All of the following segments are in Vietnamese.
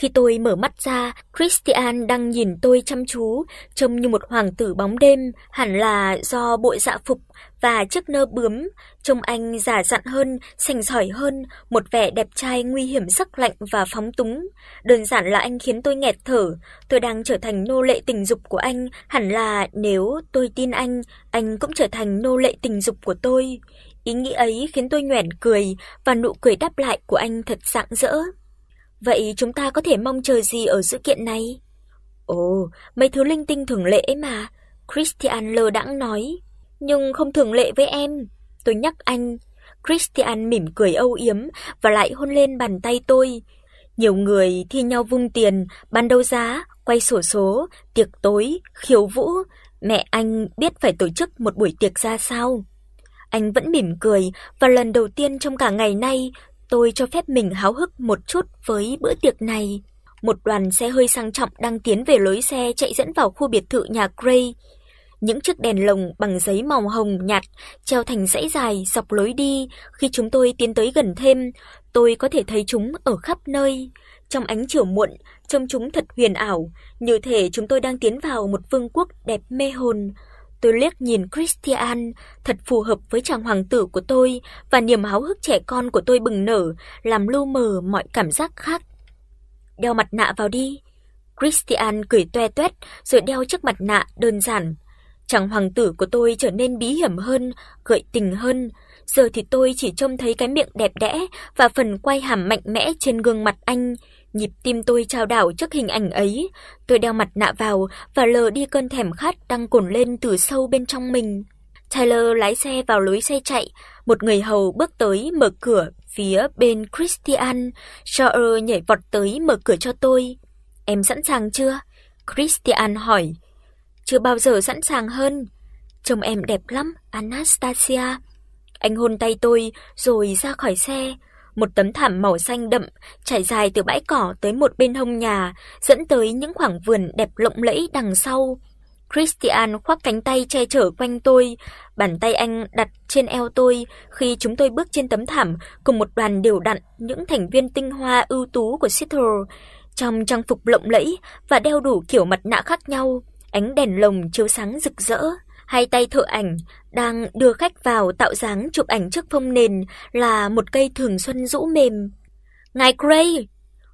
Khi tôi mở mắt ra, Christian đang nhìn tôi chăm chú, trông như một hoàng tử bóng đêm, hẳn là do bộ dạ phục và chiếc nơ bướm, trông anh già dặn hơn, sành sỏi hơn, một vẻ đẹp trai nguy hiểm sắc lạnh và phóng túng. Đơn giản là anh khiến tôi nghẹt thở, tôi đang trở thành nô lệ tình dục của anh, hẳn là nếu tôi tin anh, anh cũng trở thành nô lệ tình dục của tôi. Ý nghĩ ấy khiến tôi nhoẻn cười và nụ cười đáp lại của anh thật rạng rỡ. Vậy chúng ta có thể mong chờ gì ở sự kiện này? Ồ, mấy thứ linh tinh thường lệ mà, Christian lơ đãng nói, nhưng không thường lệ với em. Tôi nhắc anh. Christian mỉm cười âu yếm và lại hôn lên bàn tay tôi. Nhiều người thi nhau vung tiền, bán đấu giá, quay sổ số, tiệc tối, khiêu vũ, mẹ anh biết phải tổ chức một buổi tiệc ra sao. Anh vẫn mỉm cười và lần đầu tiên trong cả ngày nay, tôi cho phép mình háo hức một chút với bữa tiệc này. Một đoàn xe hơi sang trọng đang tiến về lối xe chạy dẫn vào khu biệt thự nhà Gray. Những chiếc đèn lồng bằng giấy màu hồng nhạt treo thành dãy dài dọc lối đi, khi chúng tôi tiến tới gần thêm, tôi có thể thấy chúng ở khắp nơi. Trong ánh chiều muộn, trông chúng thật huyền ảo, như thể chúng tôi đang tiến vào một vương quốc đẹp mê hồn. Tôi liếc nhìn Christian, thật phù hợp với chàng hoàng tử của tôi và niềm háo hức trẻ con của tôi bừng nở, làm lu mờ mọi cảm giác khác. Đeo mặt nạ vào đi. Christian cười toe toét rồi đeo chiếc mặt nạ đơn giản. Chàng hoàng tử của tôi trở nên bí hiểm hơn, gợi tình hơn. Giờ thì tôi chỉ trông thấy cái miệng đẹp đẽ và phần quay hàm mạnh mẽ trên gương mặt anh. Nhịp tim tôi trao đảo trước hình ảnh ấy, tôi đeo mặt nạ vào và lờ đi cơn thèm khát đang cồn lên từ sâu bên trong mình. Tyler lái xe vào lối xe chạy, một người hầu bước tới mở cửa phía bên Christian, Shaw nhảy vọt tới mở cửa cho tôi. "Em sẵn sàng chưa?" Christian hỏi. "Chưa bao giờ sẵn sàng hơn. Trông em đẹp lắm, Anastasia." Anh hôn tay tôi rồi ra khỏi xe. Một tấm thảm màu xanh đậm trải dài từ bãi cỏ tới một bên hông nhà, dẫn tới những khoảng vườn đẹp lộng lẫy đằng sau. Christian khoác cánh tay che chở quanh tôi, bàn tay anh đặt trên eo tôi khi chúng tôi bước trên tấm thảm cùng một đoàn đều đặn những thành viên tinh hoa ưu tú của Seattle trong trang phục lộng lẫy và đeo đủ kiểu mặt nạ khác nhau, ánh đèn lồng chiếu sáng rực rỡ. Hai tay thợ ảnh đang đưa khách vào tạo dáng chụp ảnh trước phông nền là một cây thường xuân rũ mềm. "Ngài Gray!"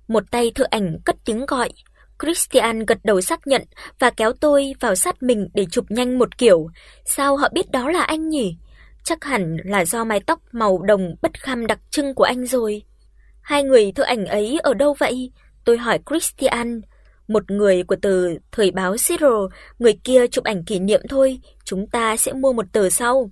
Một tay thợ ảnh cất tiếng gọi. Christian gật đầu xác nhận và kéo tôi vào sát mình để chụp nhanh một kiểu. Sao họ biết đó là anh nhỉ? Chắc hẳn là do mái tóc màu đồng bất kham đặc trưng của anh rồi. Hai người thợ ảnh ấy ở đâu vậy? Tôi hỏi Christian. Một người của tờ thời báo Zero, người kia chụp ảnh kỷ niệm thôi, chúng ta sẽ mua một tờ sau.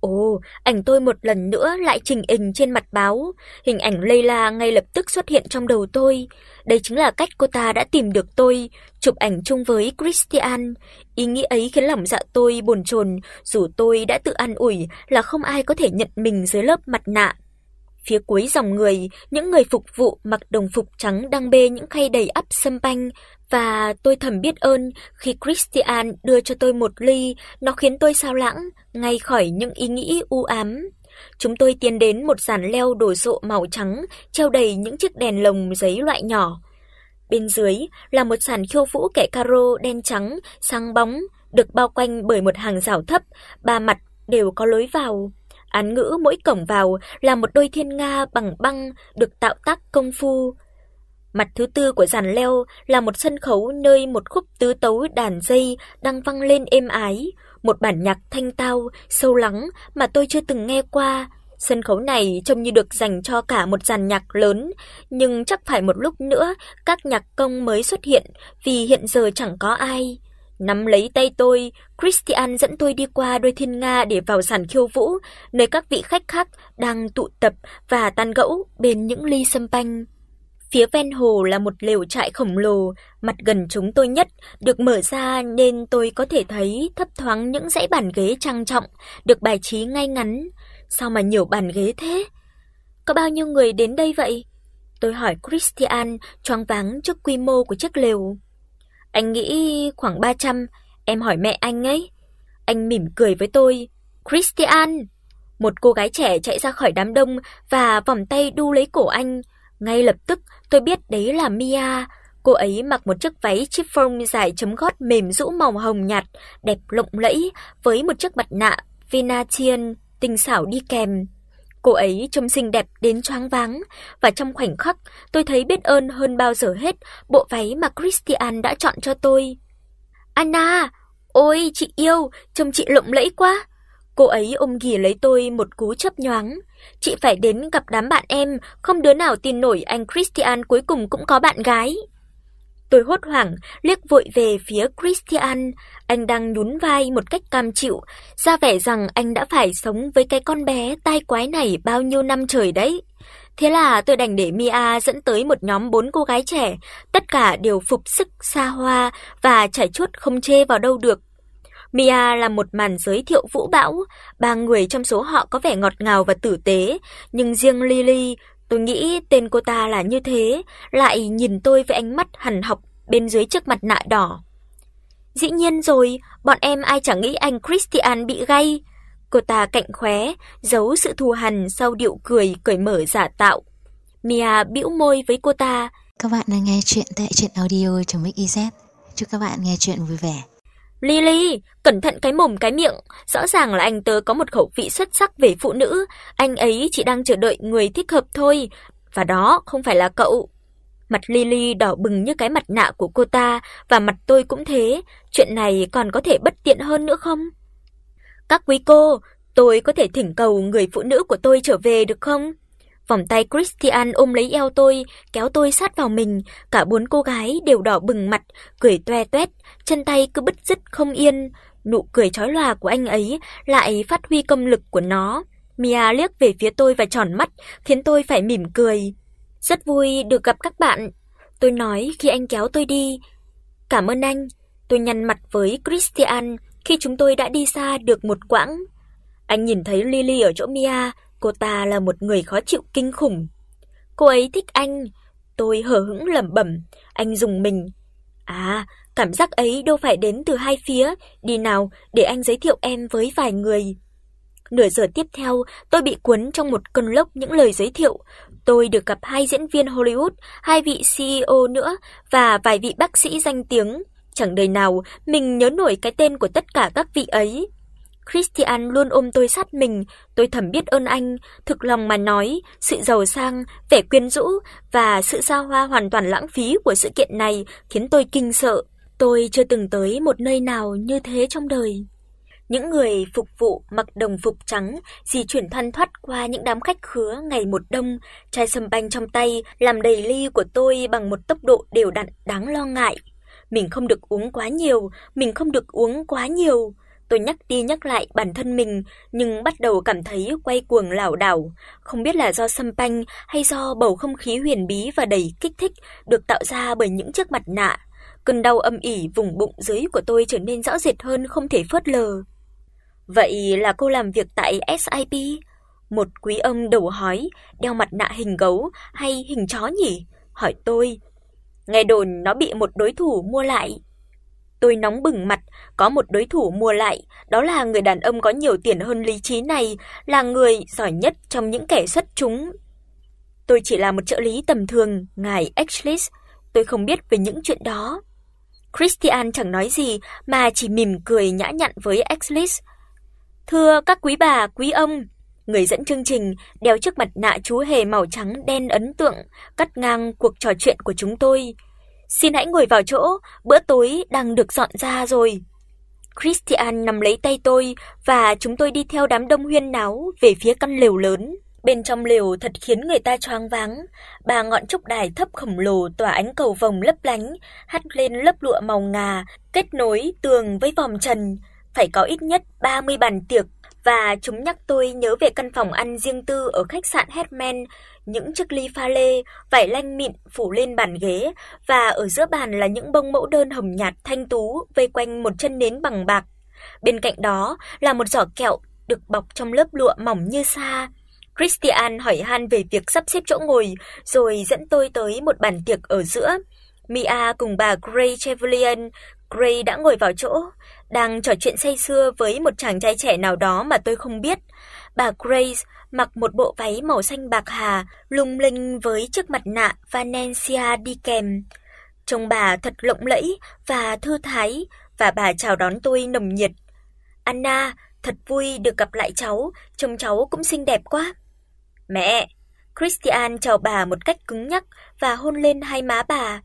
Ồ, ảnh tôi một lần nữa lại trình hình trên mặt báo, hình ảnh Layla ngay lập tức xuất hiện trong đầu tôi. Đây chính là cách cô ta đã tìm được tôi, chụp ảnh chung với Christian. Ý nghĩ ấy khiến lòng dạ tôi bồn chồn, dù tôi đã tự an ủi là không ai có thể nhận mình dưới lớp mặt nạ. Phía cuối dòng người, những người phục vụ mặc đồng phục trắng đang bê những khay đầy ắp sâm panh và tôi thầm biết ơn khi Christian đưa cho tôi một ly, nó khiến tôi sao lãng ngay khỏi những ý nghĩ u ám. Chúng tôi tiến đến một dàn leo đồ sộ màu trắng, treo đầy những chiếc đèn lồng giấy loại nhỏ. Bên dưới là một sàn khiêu vũ kẻ caro đen trắng, sáng bóng, được bao quanh bởi một hàng rào thấp, ba mặt đều có lối vào. Án ngữ mỗi cổng vào là một đôi thiên nga bằng băng được tạo tác công phu. Mặt thứ tư của dàn leo là một sân khấu nơi một khúc tứ tấu đàn dây đang vang lên êm ái, một bản nhạc thanh tao, sâu lắng mà tôi chưa từng nghe qua. Sân khấu này trông như được dành cho cả một dàn nhạc lớn, nhưng chắc phải một lúc nữa các nhạc công mới xuất hiện vì hiện giờ chẳng có ai. Nắm lấy tay tôi, Christian dẫn tôi đi qua đôi thiên nga để vào sàn khiêu vũ, nơi các vị khách khác đang tụ tập và tan gẫu bên những ly sâm panh. Phía ven hồ là một lều trại khổng lồ, mặt gần chúng tôi nhất, được mở ra nên tôi có thể thấy thấp thoáng những dãy bàn ghế trang trọng, được bài trí ngay ngắn. Sao mà nhiều bàn ghế thế? Có bao nhiêu người đến đây vậy? Tôi hỏi Christian, choáng váng trước quy mô của chiếc lều. Anh nghĩ khoảng 300, em hỏi mẹ anh ấy. Anh mỉm cười với tôi. Christian! Một cô gái trẻ chạy ra khỏi đám đông và vòng tay đu lấy cổ anh. Ngay lập tức tôi biết đấy là Mia. Cô ấy mặc một chiếc váy chiffon dài chấm gót mềm rũ màu hồng nhạt, đẹp lộng lẫy với một chiếc mặt nạ Venetian tinh xảo đi kèm. Cô ấy trông xinh đẹp đến choáng váng và trong khoảnh khắc tôi thấy biết ơn hơn bao giờ hết bộ váy mà Christian đã chọn cho tôi. Anna, ôi chị yêu, trông chị lộng lẫy quá. Cô ấy ôm ghì lấy tôi một cú chớp nhoáng. Chị phải đến gặp đám bạn em, không đứa nào tin nổi anh Christian cuối cùng cũng có bạn gái. Tôi hốt hoảng liếc vội về phía Christian, anh đang nhún vai một cách cam chịu, ra vẻ rằng anh đã phải sống với cái con bé tai quái này bao nhiêu năm trời đấy. Thế là tôi đành để Mia dẫn tới một nhóm bốn cô gái trẻ, tất cả đều phục sức xa hoa và trải chuốt không chê vào đâu được. Mia là một màn giới thiệu vũ bão, ba người trong số họ có vẻ ngọt ngào và tử tế, nhưng riêng Lily, tôi nghĩ tên cô ta là như thế, lại nhìn tôi với ánh mắt hằn học bên dưới chiếc mặt nạ đỏ. Dĩ nhiên rồi, bọn em ai chẳng nghĩ anh Christian bị gay. Cô ta cạnh khóe, giấu sự thù hằn sau điệu cười cởi mở giả tạo. Mia bĩu môi với cô ta. Các bạn đang nghe chuyện tại truyện audio.mix.iz. Chúc các bạn nghe chuyện vui vẻ. Lily, cẩn thận cái mồm cái miệng, rõ ràng là anh tớ có một khẩu vị xuất sắc về phụ nữ, anh ấy chỉ đang chờ đợi người thích hợp thôi, và đó không phải là cậu. Mặt Lily đỏ bừng như cái mặt nạ của cô ta và mặt tôi cũng thế, chuyện này còn có thể bất tiện hơn nữa không? Các quý cô, tôi có thể thỉnh cầu người phụ nữ của tôi trở về được không? Vòng tay Christian ôm lấy eo tôi, kéo tôi sát vào mình, cả bốn cô gái đều đỏ bừng mặt, cười toe toét, chân tay cứ bứt rứt không yên, nụ cười chói lòa của anh ấy lại phát huy công lực của nó. Mia liếc về phía tôi và tròn mắt, khiến tôi phải mỉm cười. Rất vui được gặp các bạn, tôi nói khi anh kéo tôi đi. Cảm ơn anh, tôi nhăn mặt với Christian khi chúng tôi đã đi xa được một quãng. Anh nhìn thấy Lily ở chỗ Mia, cô ta là một người khó chịu kinh khủng. Cô ấy thích anh, tôi hờ hững lẩm bẩm, anh dùng mình. À, cảm giác ấy đâu phải đến từ hai phía, đi nào để anh giới thiệu em với vài người. Nửa giờ tiếp theo, tôi bị cuốn trong một cơn lốc những lời giới thiệu. Tôi được gặp hai diễn viên Hollywood, hai vị CEO nữa và vài vị bác sĩ danh tiếng. Chẳng đời nào mình nhớ nổi cái tên của tất cả các vị ấy. Christian luôn ôm tôi sát mình, tôi thầm biết ơn anh, thực lòng mà nói, sự giàu sang, vẻ quyến rũ và sự xa hoa hoàn toàn lãng phí của sự kiện này khiến tôi kinh sợ. Tôi chưa từng tới một nơi nào như thế trong đời. Những người phục vụ mặc đồng phục trắng di chuyển thoăn thoắt qua những đám khách khứa ngày một đông, chai sâm banh trong tay làm đầy ly của tôi bằng một tốc độ đều đặn đáng lo ngại. Mình không được uống quá nhiều, mình không được uống quá nhiều. Tôi nhắc đi nhắc lại bản thân mình, nhưng bắt đầu cảm thấy quay cuồng lảo đảo, không biết là do sâm panh hay do bầu không khí huyền bí và đầy kích thích được tạo ra bởi những chiếc mặt nạ. Cơn đau âm ỉ vùng bụng dưới của tôi trở nên rõ rệt hơn không thể phớt lờ. Vậy là cô làm việc tại SIP? Một quý ông đầu hói, đeo mặt nạ hình gấu hay hình chó nhỉ? Hỏi tôi. Nghe đồn nó bị một đối thủ mua lại. Tôi nóng bừng mặt, có một đối thủ mua lại, đó là người đàn ông có nhiều tiền hơn lý trí này, là người giỏi nhất trong những kẻ xuất chúng. Tôi chỉ là một trợ lý tầm thường, ngài Exlis, tôi không biết về những chuyện đó. Christian chẳng nói gì mà chỉ mỉm cười nhã nhặn với Exlis. Thưa các quý bà, quý ông, người dẫn chương trình đeo chiếc mặt nạ chú hề màu trắng đen ấn tượng, cắt ngang cuộc trò chuyện của chúng tôi. Xin hãy ngồi vào chỗ, bữa tối đang được dọn ra rồi. Christian nắm lấy tay tôi và chúng tôi đi theo đám đông huyên náo về phía căn lều lớn. Bên trong lều thật khiến người ta choáng váng, ba ngọn trúc đài thấp khổng lồ tỏa ánh cầu vồng lấp lánh, hắt lên lớp lụa màu ngà, kết nối tường với vòm trần, phải có ít nhất 30 bàn tiệc và chúng nhắc tôi nhớ về căn phòng ăn riêng tư ở khách sạn Hetman, những chiếc ly pha lê, vải lanh mịn phủ lên bàn ghế và ở giữa bàn là những bông mẫu đơn hồng nhạt thanh tú vây quanh một chân nến bằng bạc. Bên cạnh đó là một giỏ kẹo được bọc trong lớp lụa mỏng như sa. Christian hỏi han về việc sắp xếp chỗ ngồi rồi dẫn tôi tới một bàn tiệc ở giữa. Mia cùng bà Gray Chevalier Gray đã ngồi vào chỗ, đang trò chuyện say sưa với một chàng trai trẻ nào đó mà tôi không biết. Bà Grace mặc một bộ váy màu xanh bạc hà, lung linh với chiếc mặt nạ Valencia đi kèm. Trông bà thật lộng lẫy và thư thái và bà chào đón tôi nồng nhiệt. "Anna, thật vui được gặp lại cháu, trông cháu cũng xinh đẹp quá." "Mẹ." Christian chào bà một cách cứng nhắc và hôn lên hai má bà.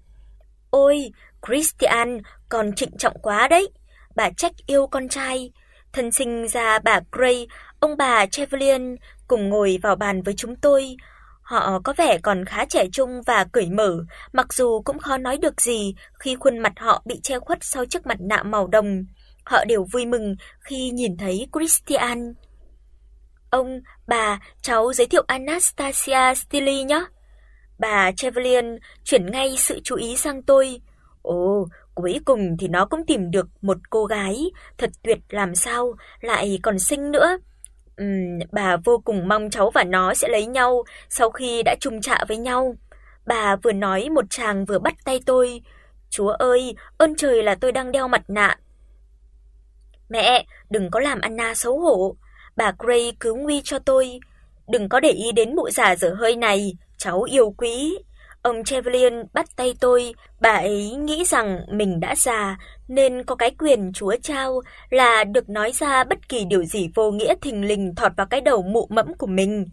"Ôi, Christian, con trịnh trọng quá đấy." Bà trách yêu con trai. Thân sinh ra bà Gray, ông bà Chevalier cùng ngồi vào bàn với chúng tôi. Họ có vẻ còn khá trẻ trung và cởi mở, mặc dù cũng khó nói được gì khi khuôn mặt họ bị che khuất sau chiếc mặt nạ màu đồng. Họ đều vui mừng khi nhìn thấy Christian. Ông, bà, cháu giới thiệu Anastasia Stili nhé. Bà Chevalier chuyển ngay sự chú ý sang tôi. Ồ, cuối cùng thì nó cũng tìm được một cô gái, thật tuyệt làm sao, lại còn xinh nữa. Ừm, bà vô cùng mong cháu và nó sẽ lấy nhau sau khi đã chung trạ với nhau. Bà vừa nói một chàng vừa bắt tay tôi. Chúa ơi, ơn trời là tôi đang đeo mặt nạ. Mẹ, đừng có làm Anna xấu hổ. Bà Gray cứu nguy cho tôi. Đừng có để ý đến mụ già dở hơi này, cháu yêu quý. Ông Chevalier bắt tay tôi, bà ấy nghĩ rằng mình đã già nên có cái quyền chúa trao là được nói ra bất kỳ điều gì vô nghĩa thình lình thọt vào cái đầu mụ mẫm của mình.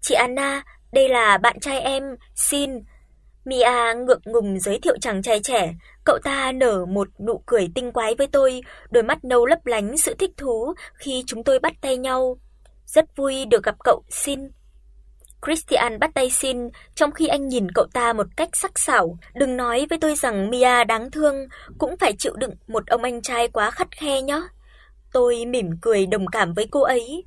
"Chị Anna, đây là bạn trai em, Xin." Mia ngượng ngùng giới thiệu chàng trai trẻ, cậu ta nở một nụ cười tinh quái với tôi, đôi mắt nâu lấp lánh sự thích thú khi chúng tôi bắt tay nhau. "Rất vui được gặp cậu, Xin." Christian bắt tay Xin, trong khi anh nhìn cậu ta một cách sắc sảo, đừng nói với tôi rằng Mia đáng thương, cũng phải chịu đựng một ông anh trai quá khắt khe nhé. Tôi mỉm cười đồng cảm với cô ấy.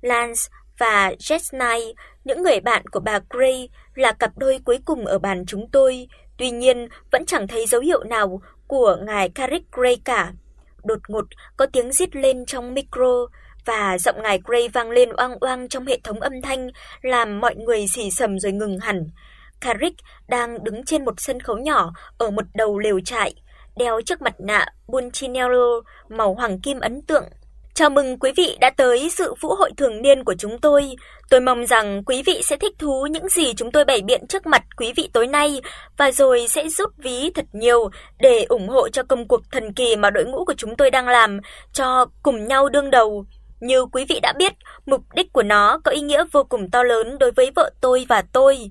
Lance và Jesnai, những người bạn của bà Gray là cặp đôi cuối cùng ở bàn chúng tôi, tuy nhiên vẫn chẳng thấy dấu hiệu nào của ngài Carrick Gray cả. Đột ngột có tiếng rít lên trong micro, và giọng ngài Gray vang lên oang oang trong hệ thống âm thanh, làm mọi người xì sầm rồi ngừng hẳn. Carrick đang đứng trên một sân khấu nhỏ ở một đầu lều trại, đeo chiếc mặt nạ Bunchinello màu hoàng kim ấn tượng. Chào mừng quý vị đã tới sự vũ hội thường niên của chúng tôi. Tôi mong rằng quý vị sẽ thích thú những gì chúng tôi bày biện trước mặt quý vị tối nay và rồi sẽ giúp ví thật nhiều để ủng hộ cho công cuộc thần kỳ mà đội ngũ của chúng tôi đang làm cho cùng nhau đương đầu. Như quý vị đã biết, mục đích của nó có ý nghĩa vô cùng to lớn đối với vợ tôi và tôi.